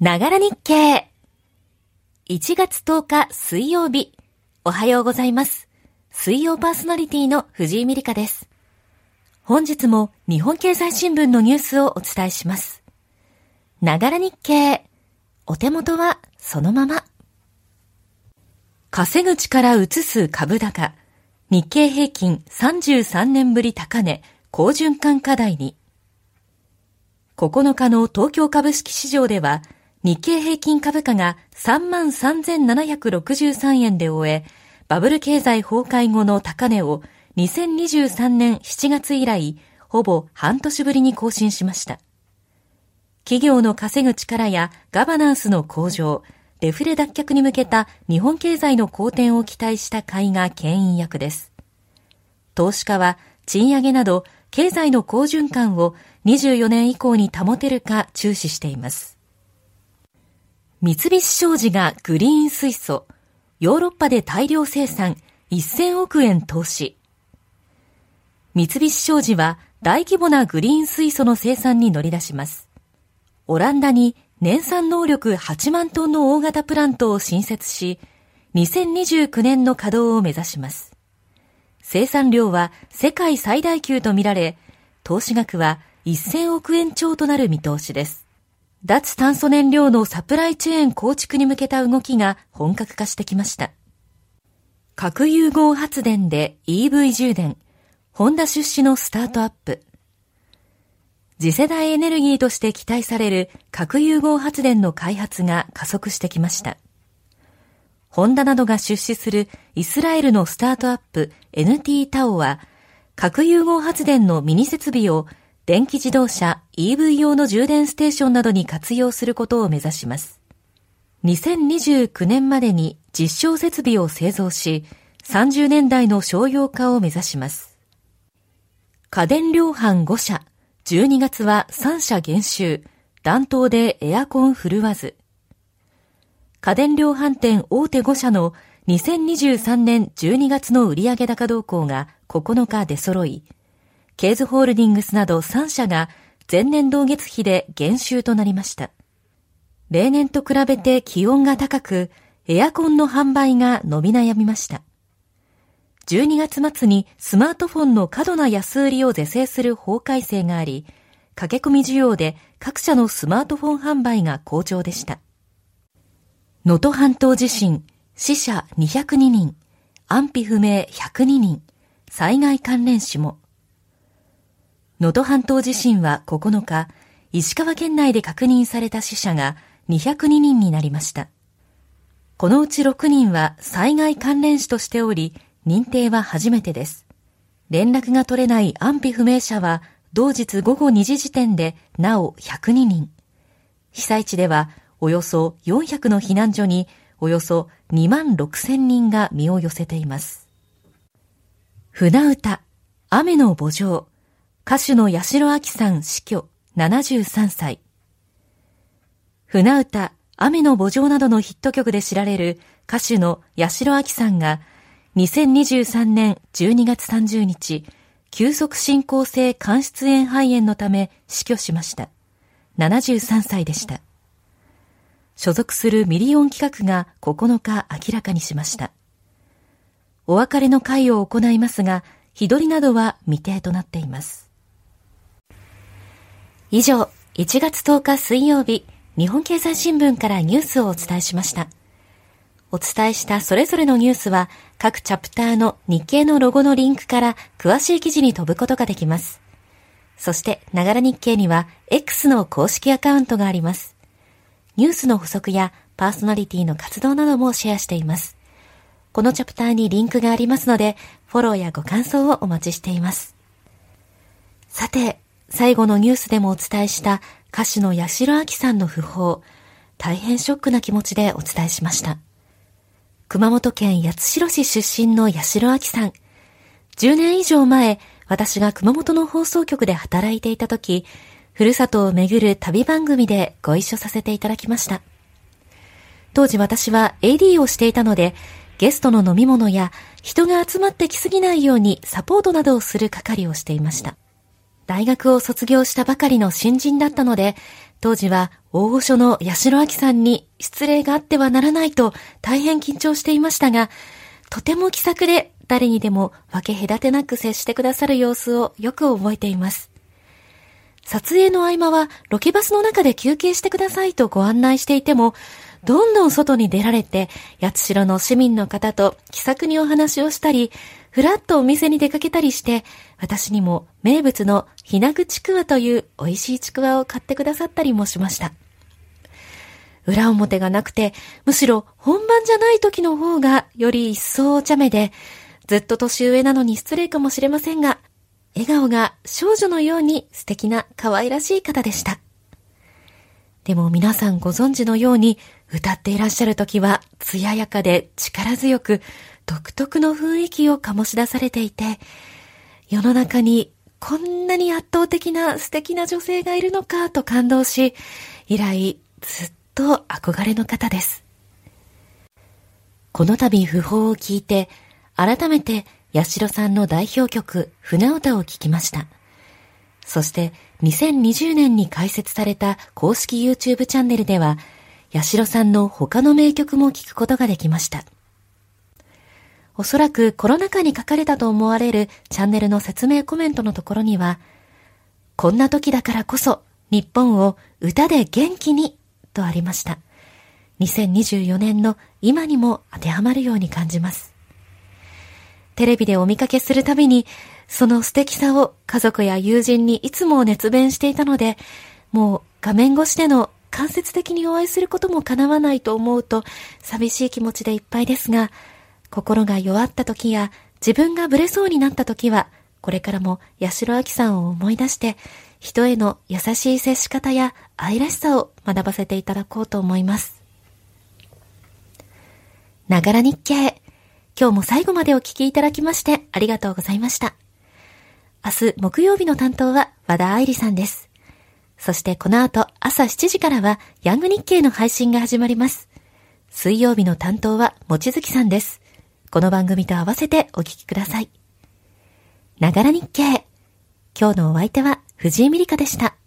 ながら日経。1月10日水曜日。おはようございます。水曜パーソナリティの藤井美里香です。本日も日本経済新聞のニュースをお伝えします。ながら日経。お手元はそのまま。稼ぐ力移す株高。日経平均33年ぶり高値、好循環課題に。9日の東京株式市場では、日経平均株価が33,763円で終え、バブル経済崩壊後の高値を2023年7月以来、ほぼ半年ぶりに更新しました。企業の稼ぐ力やガバナンスの向上、デフレ脱却に向けた日本経済の好転を期待した買いが牽引役です。投資家は賃上げなど経済の好循環を24年以降に保てるか注視しています。三菱商事がグリーン水素、ヨーロッパで大量生産1000億円投資。三菱商事は大規模なグリーン水素の生産に乗り出します。オランダに年産能力8万トンの大型プラントを新設し、2029年の稼働を目指します。生産量は世界最大級とみられ、投資額は1000億円超となる見通しです。脱炭素燃料のサプライチェーン構築に向けた動きが本格化してきました。核融合発電で EV 充電、ホンダ出資のスタートアップ。次世代エネルギーとして期待される核融合発電の開発が加速してきました。ホンダなどが出資するイスラエルのスタートアップ NT タオは、核融合発電のミニ設備を電気自動車 EV 用の充電ステーションなどに活用することを目指します。2029年までに実証設備を製造し、30年代の商用化を目指します。家電量販5社、12月は3社減収、暖冬でエアコン振るわず。家電量販店大手5社の2023年12月の売上高動向が9日出揃い、ケーズホールディングスなど3社が前年同月比で減収となりました。例年と比べて気温が高く、エアコンの販売が伸び悩みました。12月末にスマートフォンの過度な安売りを是正する法改正があり、駆け込み需要で各社のスマートフォン販売が好調でした。能登半島地震、死者202人、安否不明102人、災害関連死も。能登半島地震は9日、石川県内で確認された死者が202人になりました。このうち6人は災害関連死としており、認定は初めてです。連絡が取れない安否不明者は、同日午後2時時点でなお102人。被災地では、およそ400の避難所に、およそ2万6千人が身を寄せています。船歌、雨の墓場、歌手の八代亜紀さん死去、73歳。船歌、雨の墓場などのヒット曲で知られる歌手の八代亜紀さんが、2023年12月30日、急速進行性間質炎肺炎のため死去しました。73歳でした。所属するミリオン企画が9日明らかにしました。お別れの会を行いますが、日取りなどは未定となっています。以上、1月10日水曜日、日本経済新聞からニュースをお伝えしました。お伝えしたそれぞれのニュースは各チャプターの日経のロゴのリンクから詳しい記事に飛ぶことができます。そして、ながら日経には X の公式アカウントがあります。ニュースの補足やパーソナリティの活動などもシェアしています。このチャプターにリンクがありますので、フォローやご感想をお待ちしています。さて、最後のニュースでもお伝えした歌手の八代亜紀さんの訃報、大変ショックな気持ちでお伝えしました。熊本県八代市出身の八代亜紀さん。10年以上前、私が熊本の放送局で働いていた時、ふるさとを巡る旅番組でご一緒させていただきました。当時私は AD をしていたので、ゲストの飲み物や人が集まってきすぎないようにサポートなどをする係をしていました。大学を卒業したばかりの新人だったので、当時は大御所の八代亜紀さんに失礼があってはならないと大変緊張していましたが、とても気さくで誰にでも分け隔てなく接してくださる様子をよく覚えています。撮影の合間はロケバスの中で休憩してくださいとご案内していても、どんどん外に出られて、八代の市民の方と気さくにお話をしたり、ふらっとお店に出かけたりして、私にも名物のひなぐちくわという美味しいちくわを買ってくださったりもしました。裏表がなくて、むしろ本番じゃない時の方がより一層お茶目で、ずっと年上なのに失礼かもしれませんが、笑顔が少女のように素敵な可愛らしい方でした。でも皆さんご存知のように、歌っていらっしゃる時は艶やかで力強く、独特の雰囲気を醸し出されていて、世の中にこんなに圧倒的な素敵な女性がいるのかと感動し、以来ずっと憧れの方です。この度訃報を聞いて、改めて八代さんの代表曲、船歌を聴きました。そして2020年に開設された公式 YouTube チャンネルでは、八代さんの他の名曲も聴くことができました。おそらくコロナ禍に書かれたと思われるチャンネルの説明コメントのところには、こんな時だからこそ日本を歌で元気にとありました。2024年の今にも当てはまるように感じます。テレビでお見かけするたびに、その素敵さを家族や友人にいつも熱弁していたので、もう画面越しでの間接的にお会いすることも叶わないと思うと寂しい気持ちでいっぱいですが、心が弱った時や自分がブレそうになった時は、これからも八代亜紀さんを思い出して、人への優しい接し方や愛らしさを学ばせていただこうと思います。ながら日経。今日も最後までお聞きいただきましてありがとうございました。明日木曜日の担当は和田愛理さんです。そしてこの後朝7時からはヤング日経の配信が始まります。水曜日の担当はもちづきさんです。この番組と合わせてお聞きください。ながら日経。今日のお相手は藤井美里香でした。